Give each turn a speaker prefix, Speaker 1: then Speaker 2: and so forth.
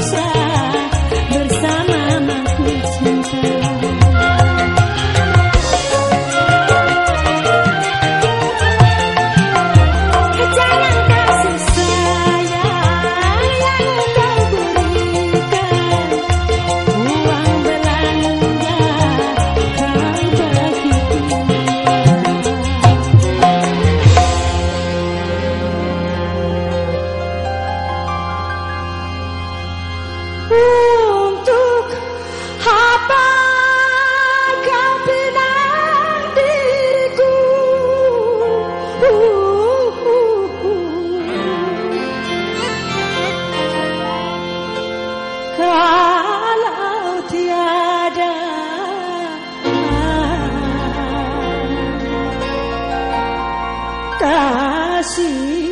Speaker 1: Stay see